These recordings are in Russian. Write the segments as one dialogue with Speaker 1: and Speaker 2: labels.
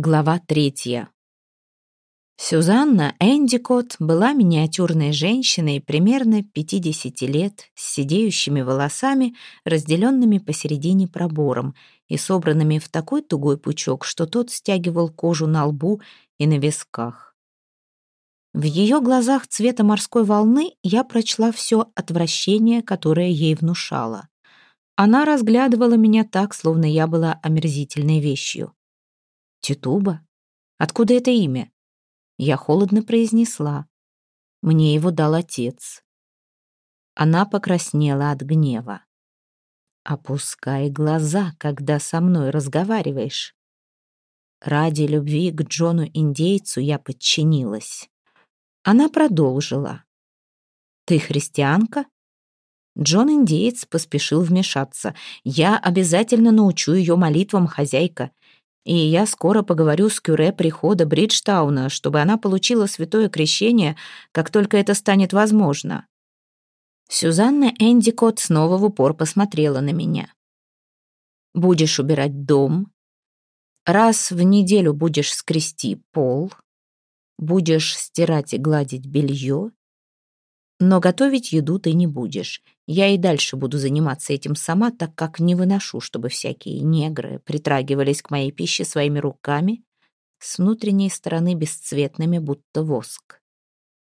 Speaker 1: Глава третья. Сюзанна Эндикот была миниатюрной женщиной примерно 50 лет, с сидеющими волосами, разделенными посередине пробором и собранными в такой тугой пучок, что тот стягивал кожу на лбу и на висках. В ее глазах цвета морской волны я прочла все отвращение, которое ей внушало. Она разглядывала меня так, словно я была омерзительной вещью. Титуба? Откуда это имя? Я холодно произнесла. Мне его дал отец. Она покраснела от гнева. Опускай глаза, когда со мной разговариваешь. Ради любви к Джону-индейцу я подчинилась. Она продолжила. «Ты христианка?» Джон-индеец поспешил вмешаться. «Я обязательно научу ее молитвам, хозяйка и я скоро поговорю с Кюре прихода Бриджтауна, чтобы она получила святое крещение, как только это станет возможно». Сюзанна Эндикот снова в упор посмотрела на меня. «Будешь убирать дом, раз в неделю будешь скрести пол, будешь стирать и гладить белье, но готовить еду ты не будешь. Я и дальше буду заниматься этим сама, так как не выношу, чтобы всякие негры притрагивались к моей пище своими руками, с внутренней стороны бесцветными, будто воск.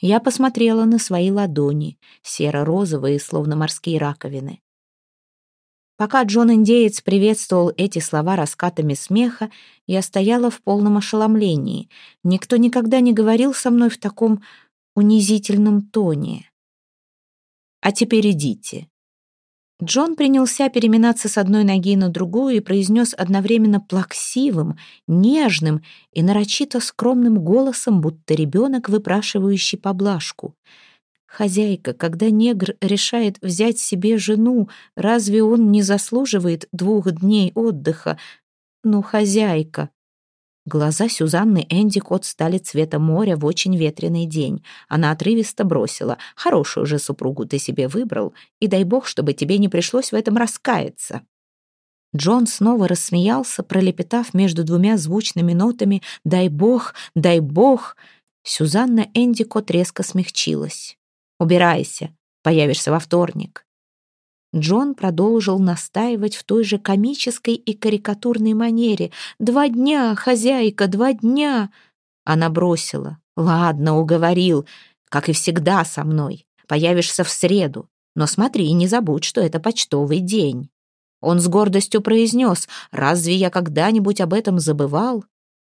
Speaker 1: Я посмотрела на свои ладони, серо-розовые, словно морские раковины. Пока Джон-индеец приветствовал эти слова раскатами смеха, я стояла в полном ошеломлении. Никто никогда не говорил со мной в таком унизительном тоне. А теперь идите». Джон принялся переминаться с одной ноги на другую и произнес одновременно плаксивым, нежным и нарочито скромным голосом, будто ребенок, выпрашивающий поблажку. «Хозяйка, когда негр решает взять себе жену, разве он не заслуживает двух дней отдыха? Ну, хозяйка!» Глаза Сюзанны Эндикот стали цвета моря в очень ветреный день. Она отрывисто бросила. «Хорошую же супругу ты себе выбрал, и дай бог, чтобы тебе не пришлось в этом раскаяться». Джон снова рассмеялся, пролепетав между двумя звучными нотами «Дай бог, дай бог». Сюзанна Эндикот резко смягчилась. «Убирайся, появишься во вторник». Джон продолжил настаивать в той же комической и карикатурной манере. «Два дня, хозяйка, два дня!» Она бросила. «Ладно, уговорил, как и всегда со мной. Появишься в среду. Но смотри и не забудь, что это почтовый день». Он с гордостью произнес, «Разве я когда-нибудь об этом забывал?»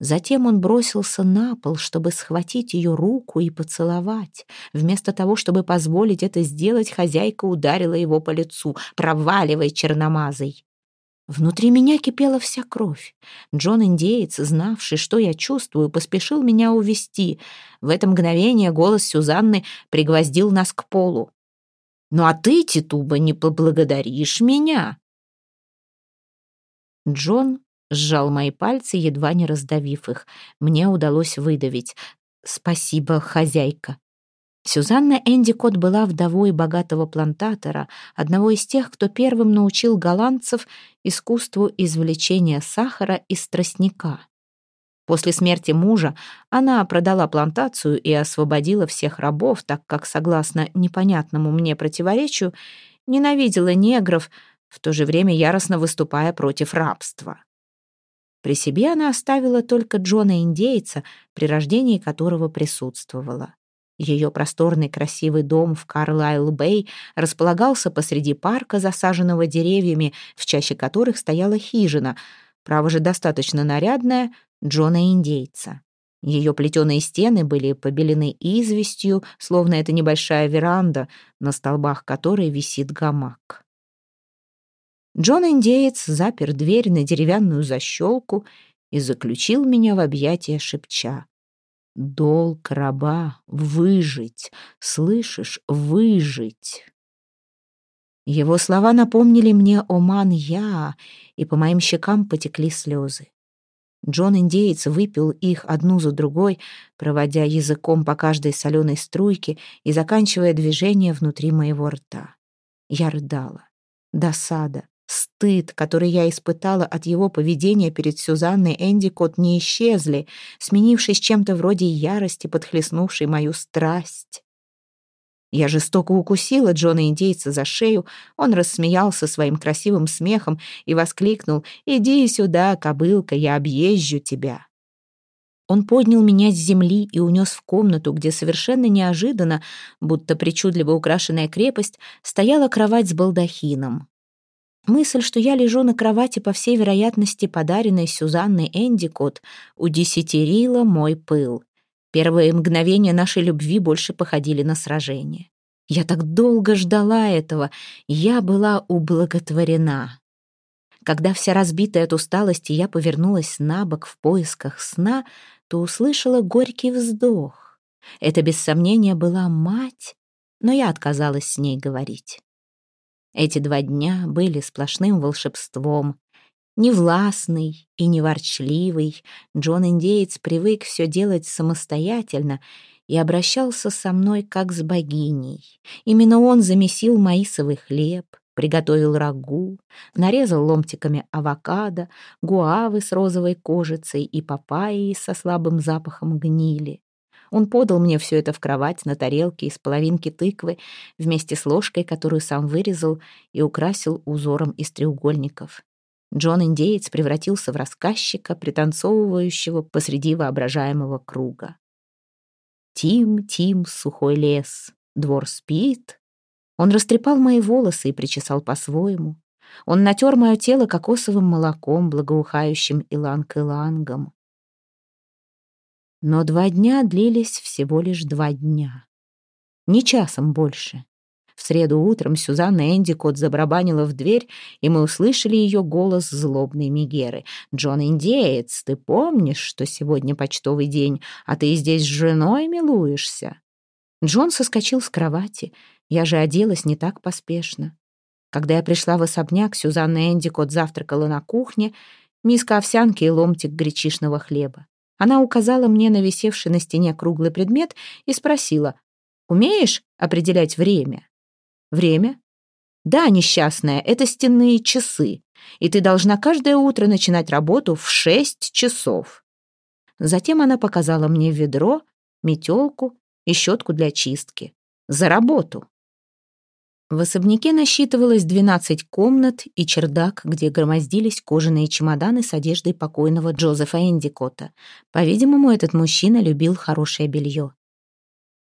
Speaker 1: Затем он бросился на пол, чтобы схватить ее руку и поцеловать. Вместо того, чтобы позволить это сделать, хозяйка ударила его по лицу. «Проваливай, черномазый!» Внутри меня кипела вся кровь. Джон-индеец, знавший, что я чувствую, поспешил меня увести. В это мгновение голос Сюзанны пригвоздил нас к полу. «Ну а ты, Титуба, не поблагодаришь меня!» Джон сжал мои пальцы, едва не раздавив их. Мне удалось выдавить. «Спасибо, хозяйка». Сюзанна Эндикот была вдовой богатого плантатора, одного из тех, кто первым научил голландцев искусству извлечения сахара из тростника. После смерти мужа она продала плантацию и освободила всех рабов, так как, согласно непонятному мне противоречию, ненавидела негров, в то же время яростно выступая против рабства. При себе она оставила только Джона-индейца, при рождении которого присутствовала. Ее просторный красивый дом в Карлайл-Бэй располагался посреди парка, засаженного деревьями, в чаще которых стояла хижина, право же достаточно нарядная, Джона-индейца. Ее плетеные стены были побелены известью, словно это небольшая веранда, на столбах которой висит гамак. Джон-индеец запер дверь на деревянную защелку и заключил меня в объятия, шепча. «Долг раба — выжить, слышишь, выжить!» Его слова напомнили мне о ман-я, и по моим щекам потекли слезы. Джон-индеец выпил их одну за другой, проводя языком по каждой соленой струйке и заканчивая движение внутри моего рта. Я рыдала. Досада, Стыд, который я испытала от его поведения перед Сюзанной Эндикот, не исчезли, сменившись чем-то вроде ярости, подхлестнувшей мою страсть. Я жестоко укусила Джона-индейца за шею, он рассмеялся своим красивым смехом и воскликнул «Иди сюда, кобылка, я объезжу тебя». Он поднял меня с земли и унес в комнату, где совершенно неожиданно, будто причудливо украшенная крепость, стояла кровать с балдахином. Мысль, что я лежу на кровати, по всей вероятности, подаренной Сюзанной Эндикот, удесятерила мой пыл. Первые мгновения нашей любви больше походили на сражение. Я так долго ждала этого, я была ублаготворена. Когда вся разбитая от усталости я повернулась на бок в поисках сна, то услышала горький вздох. Это, без сомнения, была мать, но я отказалась с ней говорить. Эти два дня были сплошным волшебством. Невластный и неворчливый, Джон-индеец привык все делать самостоятельно и обращался со мной как с богиней. Именно он замесил маисовый хлеб, приготовил рагу, нарезал ломтиками авокадо, гуавы с розовой кожицей и папайи со слабым запахом гнили. Он подал мне все это в кровать на тарелке из половинки тыквы вместе с ложкой, которую сам вырезал и украсил узором из треугольников. Джон-индеец превратился в рассказчика, пританцовывающего посреди воображаемого круга. «Тим, Тим, сухой лес, двор спит». Он растрепал мои волосы и причесал по-своему. Он натер мое тело кокосовым молоком, благоухающим иланг-илангом. Но два дня длились всего лишь два дня. Не часом больше. В среду утром Сюзанна Эндикот забрабанила в дверь, и мы услышали ее голос злобной Мегеры. «Джон Индеец, ты помнишь, что сегодня почтовый день, а ты здесь с женой милуешься?» Джон соскочил с кровати. Я же оделась не так поспешно. Когда я пришла в особняк, Сюзанна Эндикот завтракала на кухне, миска овсянки и ломтик гречишного хлеба. Она указала мне на висевший на стене круглый предмет и спросила, «Умеешь определять время?» «Время?» «Да, несчастная, это стенные часы, и ты должна каждое утро начинать работу в шесть часов». Затем она показала мне ведро, метелку и щетку для чистки. «За работу!» В особняке насчитывалось 12 комнат и чердак, где громоздились кожаные чемоданы с одеждой покойного Джозефа Эндикота. По-видимому, этот мужчина любил хорошее белье.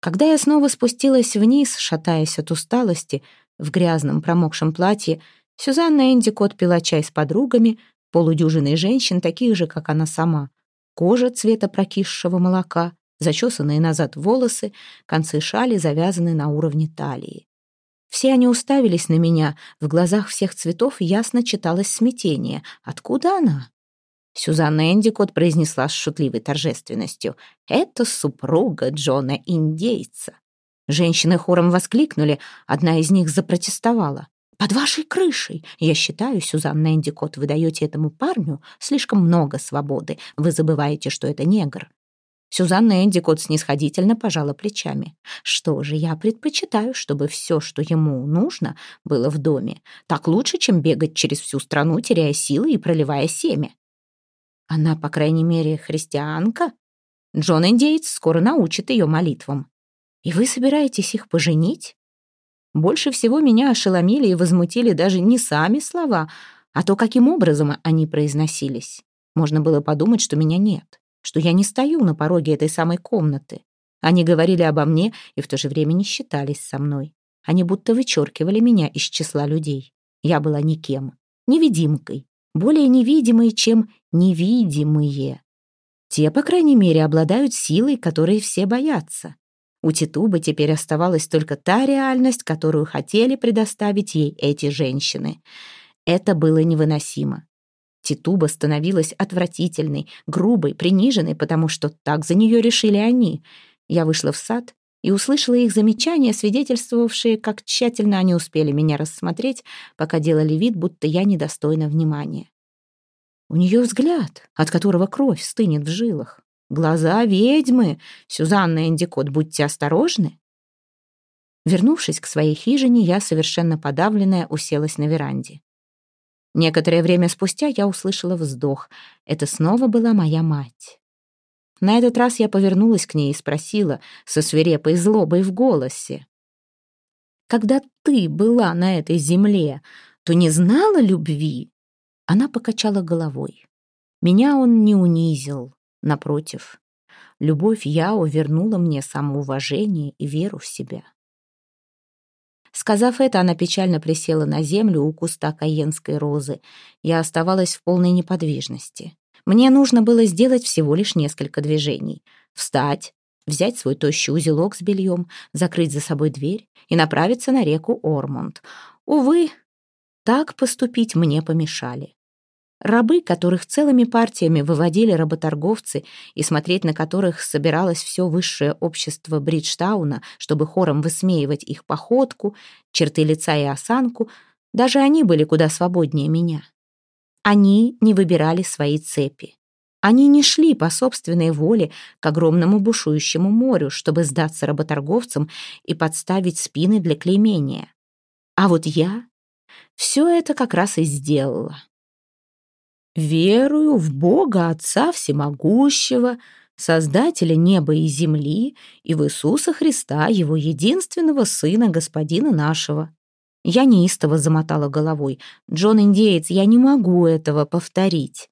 Speaker 1: Когда я снова спустилась вниз, шатаясь от усталости, в грязном промокшем платье, Сюзанна Эндикот пила чай с подругами, полудюжиной женщин, таких же, как она сама. Кожа цвета прокисшего молока, зачесанные назад волосы, концы шали завязаны на уровне талии. Все они уставились на меня, в глазах всех цветов ясно читалось смятение. Откуда она? Сюзанна Эндикот произнесла с шутливой торжественностью. «Это супруга Джона Индейца». Женщины хором воскликнули, одна из них запротестовала. «Под вашей крышей! Я считаю, Сюзанна Эндикот, вы даете этому парню слишком много свободы. Вы забываете, что это негр. Сюзанна Эндикот снисходительно пожала плечами. «Что же, я предпочитаю, чтобы все, что ему нужно, было в доме. Так лучше, чем бегать через всю страну, теряя силы и проливая семя». «Она, по крайней мере, христианка?» Джон Индейц скоро научит ее молитвам. «И вы собираетесь их поженить?» Больше всего меня ошеломили и возмутили даже не сами слова, а то, каким образом они произносились. Можно было подумать, что меня нет что я не стою на пороге этой самой комнаты. Они говорили обо мне и в то же время не считались со мной. Они будто вычеркивали меня из числа людей. Я была никем, невидимкой, более невидимой, чем невидимые. Те, по крайней мере, обладают силой, которой все боятся. У Титубы теперь оставалась только та реальность, которую хотели предоставить ей эти женщины. Это было невыносимо. Титуба становилась отвратительной, грубой, приниженной, потому что так за нее решили они. Я вышла в сад и услышала их замечания, свидетельствовавшие, как тщательно они успели меня рассмотреть, пока делали вид, будто я недостойна внимания. У нее взгляд, от которого кровь стынет в жилах. Глаза ведьмы. Сюзанна Эндикот, будьте осторожны. Вернувшись к своей хижине, я, совершенно подавленная, уселась на веранде. Некоторое время спустя я услышала вздох. Это снова была моя мать. На этот раз я повернулась к ней и спросила со свирепой злобой в голосе. «Когда ты была на этой земле, то не знала любви?» Она покачала головой. Меня он не унизил, напротив. Любовь Яо вернула мне самоуважение и веру в себя. Сказав это, она печально присела на землю у куста каенской розы. Я оставалась в полной неподвижности. Мне нужно было сделать всего лишь несколько движений. Встать, взять свой тощий узелок с бельем, закрыть за собой дверь и направиться на реку Ормонд. Увы, так поступить мне помешали. Рабы, которых целыми партиями выводили работорговцы и смотреть на которых собиралось все высшее общество Бриджтауна, чтобы хором высмеивать их походку, черты лица и осанку, даже они были куда свободнее меня. Они не выбирали свои цепи. Они не шли по собственной воле к огромному бушующему морю, чтобы сдаться работорговцам и подставить спины для клеймения. А вот я все это как раз и сделала. Верую в Бога Отца Всемогущего, Создателя неба и земли, и в Иисуса Христа, Его единственного Сына, Господина нашего. Я неистово замотала головой. «Джон Индеец, я не могу этого повторить».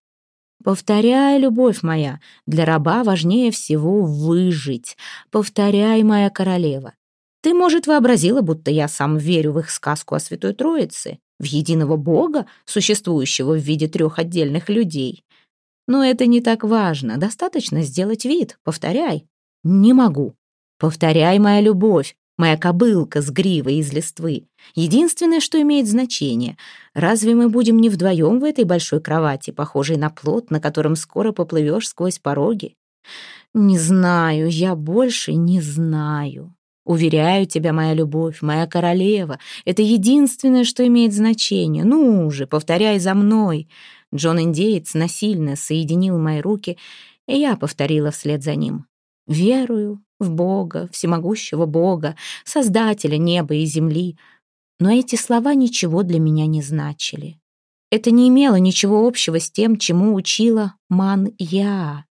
Speaker 1: «Повторяй, любовь моя, для раба важнее всего выжить. Повторяй, моя королева. Ты, может, вообразила, будто я сам верю в их сказку о Святой Троице? в единого Бога, существующего в виде трех отдельных людей. Но это не так важно, достаточно сделать вид, повторяй. Не могу. Повторяй, моя любовь, моя кобылка с гривой из листвы. Единственное, что имеет значение, разве мы будем не вдвоем в этой большой кровати, похожей на плот, на котором скоро поплывешь сквозь пороги? Не знаю, я больше не знаю. Уверяю тебя, моя любовь, моя королева, это единственное, что имеет значение. Ну же, повторяй за мной. Джон-индеец насильно соединил мои руки, и я повторила вслед за ним. Верую в Бога, всемогущего Бога, Создателя неба и земли. Но эти слова ничего для меня не значили. Это не имело ничего общего с тем, чему учила Ман-Я.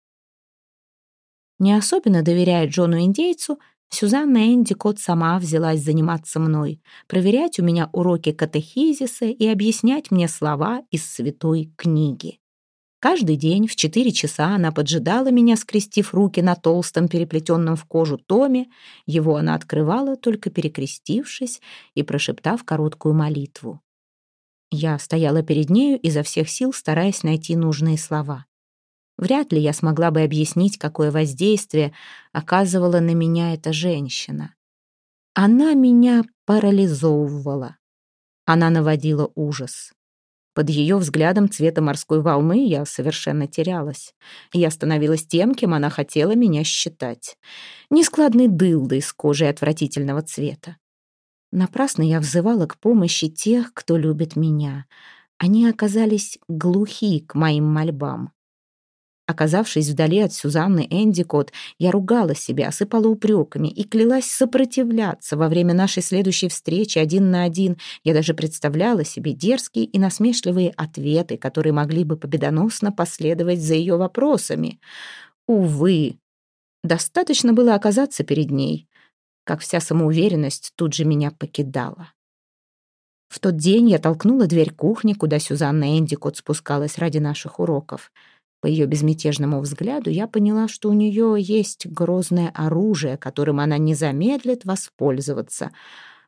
Speaker 1: Не особенно доверяя Джону-индейцу, Сюзанна Эндикот сама взялась заниматься мной, проверять у меня уроки катехизиса и объяснять мне слова из святой книги. Каждый день в четыре часа она поджидала меня, скрестив руки на толстом переплетенном в кожу томе. Его она открывала, только перекрестившись и прошептав короткую молитву. Я стояла перед нею изо всех сил, стараясь найти нужные слова. Вряд ли я смогла бы объяснить, какое воздействие оказывала на меня эта женщина. Она меня парализовывала. Она наводила ужас. Под ее взглядом цвета морской волны я совершенно терялась. Я становилась тем, кем она хотела меня считать. Нескладный дылда из кожи отвратительного цвета. Напрасно я взывала к помощи тех, кто любит меня. Они оказались глухи к моим мольбам. Оказавшись вдали от Сюзанны Эндикот, я ругала себя, осыпала упреками и клялась сопротивляться во время нашей следующей встречи один на один. Я даже представляла себе дерзкие и насмешливые ответы, которые могли бы победоносно последовать за ее вопросами. Увы, достаточно было оказаться перед ней, как вся самоуверенность тут же меня покидала. В тот день я толкнула дверь кухни, куда Сюзанна Эндикот спускалась ради наших уроков — по ее безмятежному взгляду я поняла, что у нее есть грозное оружие, которым она не замедлит воспользоваться.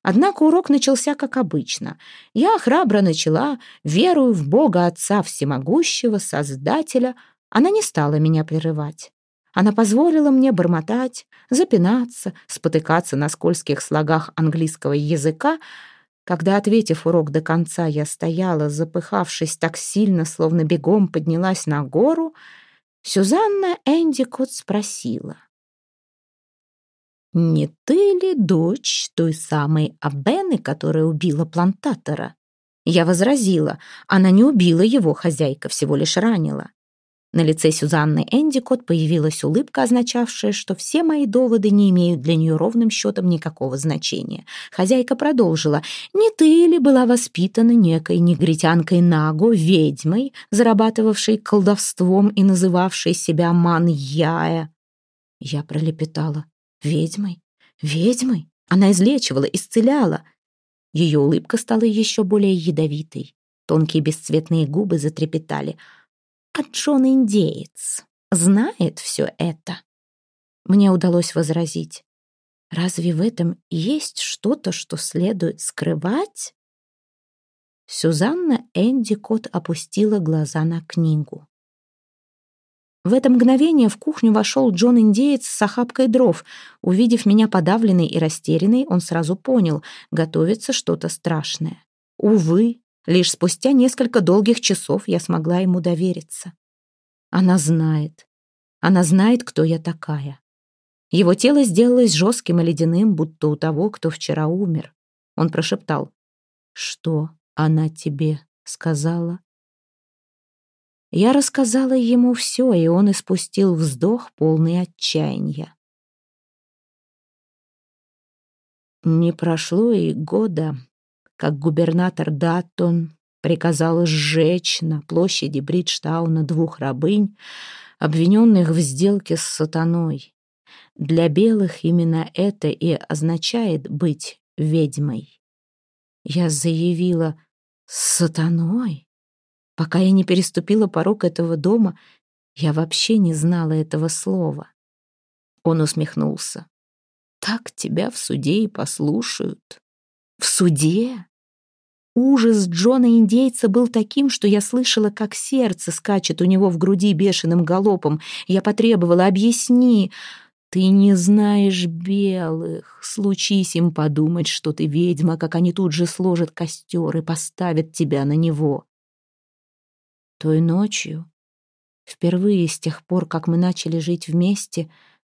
Speaker 1: Однако урок начался как обычно. Я храбро начала, верую в Бога Отца Всемогущего, Создателя. Она не стала меня прерывать. Она позволила мне бормотать, запинаться, спотыкаться на скользких слогах английского языка, когда, ответив урок до конца, я стояла, запыхавшись так сильно, словно бегом поднялась на гору, Сюзанна Эндикот спросила. «Не ты ли дочь той самой Абены, которая убила плантатора?» Я возразила. Она не убила его, хозяйка всего лишь ранила. На лице Сюзанны Эндикот появилась улыбка, означавшая, что все мои доводы не имеют для нее ровным счетом никакого значения. Хозяйка продолжила. «Не ты ли была воспитана некой негритянкой Наго, ведьмой, зарабатывавшей колдовством и называвшей себя Маньяя?» Я пролепетала. «Ведьмой? Ведьмой? Она излечивала, исцеляла». Ее улыбка стала еще более ядовитой. Тонкие бесцветные губы затрепетали — а Джон индеец знает все это. Мне удалось возразить. Разве в этом есть что-то, что следует скрывать? Сюзанна Эндикот опустила глаза на книгу. В это мгновение в кухню вошел Джон-индеец с охапкой дров. Увидев меня подавленной и растерянной, он сразу понял, готовится что-то страшное. Увы, Лишь спустя несколько долгих часов я смогла ему довериться. Она знает. Она знает, кто я такая. Его тело сделалось жестким и ледяным, будто у того, кто вчера умер. Он прошептал. «Что она тебе сказала?» Я рассказала ему все, и он испустил вздох, полный отчаяния. Не прошло и года, как губернатор Даттон приказал сжечь на площади Бриджтауна двух рабынь, обвиненных в сделке с сатаной. Для белых именно это и означает быть ведьмой. Я заявила «с сатаной». Пока я не переступила порог этого дома, я вообще не знала этого слова. Он усмехнулся. «Так тебя в суде и послушают». «В суде?» Ужас Джона-индейца был таким, что я слышала, как сердце скачет у него в груди бешеным галопом. Я потребовала «объясни». «Ты не знаешь белых. Случись им подумать, что ты ведьма, как они тут же сложат костер и поставят тебя на него». Той ночью, впервые с тех пор, как мы начали жить вместе,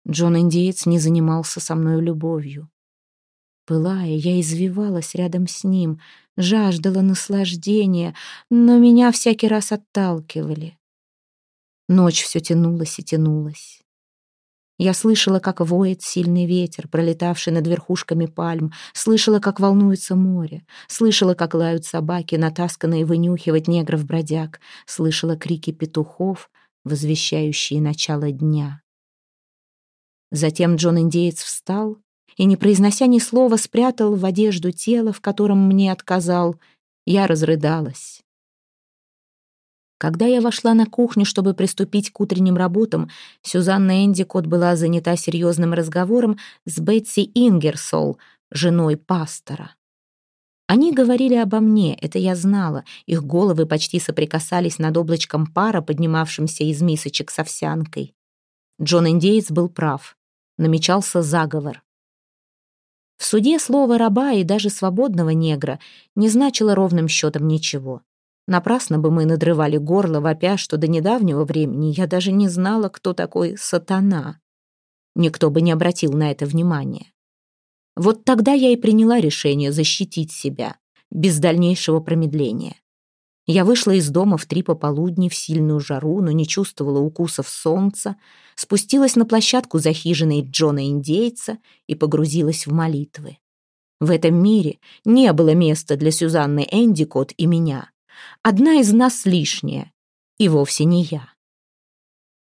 Speaker 1: Джон-индеец не занимался со мной любовью. Пылая, я извивалась рядом с ним, жаждала наслаждения, но меня всякий раз отталкивали. Ночь все тянулась и тянулась. Я слышала, как воет сильный ветер, пролетавший над верхушками пальм, слышала, как волнуется море, слышала, как лают собаки, натасканные вынюхивать негров-бродяг, слышала крики петухов, возвещающие начало дня. Затем Джон-индеец встал и, не произнося ни слова, спрятал в одежду тело, в котором мне отказал. Я разрыдалась. Когда я вошла на кухню, чтобы приступить к утренним работам, Сюзанна Эндикот была занята серьезным разговором с Бетси Ингерсол, женой пастора. Они говорили обо мне, это я знала. Их головы почти соприкасались над облачком пара, поднимавшимся из мисочек с овсянкой. Джон Индеец был прав. Намечался заговор. В суде слово раба и даже свободного негра не значило ровным счетом ничего. Напрасно бы мы надрывали горло, вопя, что до недавнего времени я даже не знала, кто такой сатана. Никто бы не обратил на это внимания. Вот тогда я и приняла решение защитить себя, без дальнейшего промедления. Я вышла из дома в три пополудни в сильную жару, но не чувствовала укусов солнца, спустилась на площадку за хижиной Джона-индейца и погрузилась в молитвы. В этом мире не было места для Сюзанны Эндикот и меня. Одна из нас лишняя, и вовсе не я.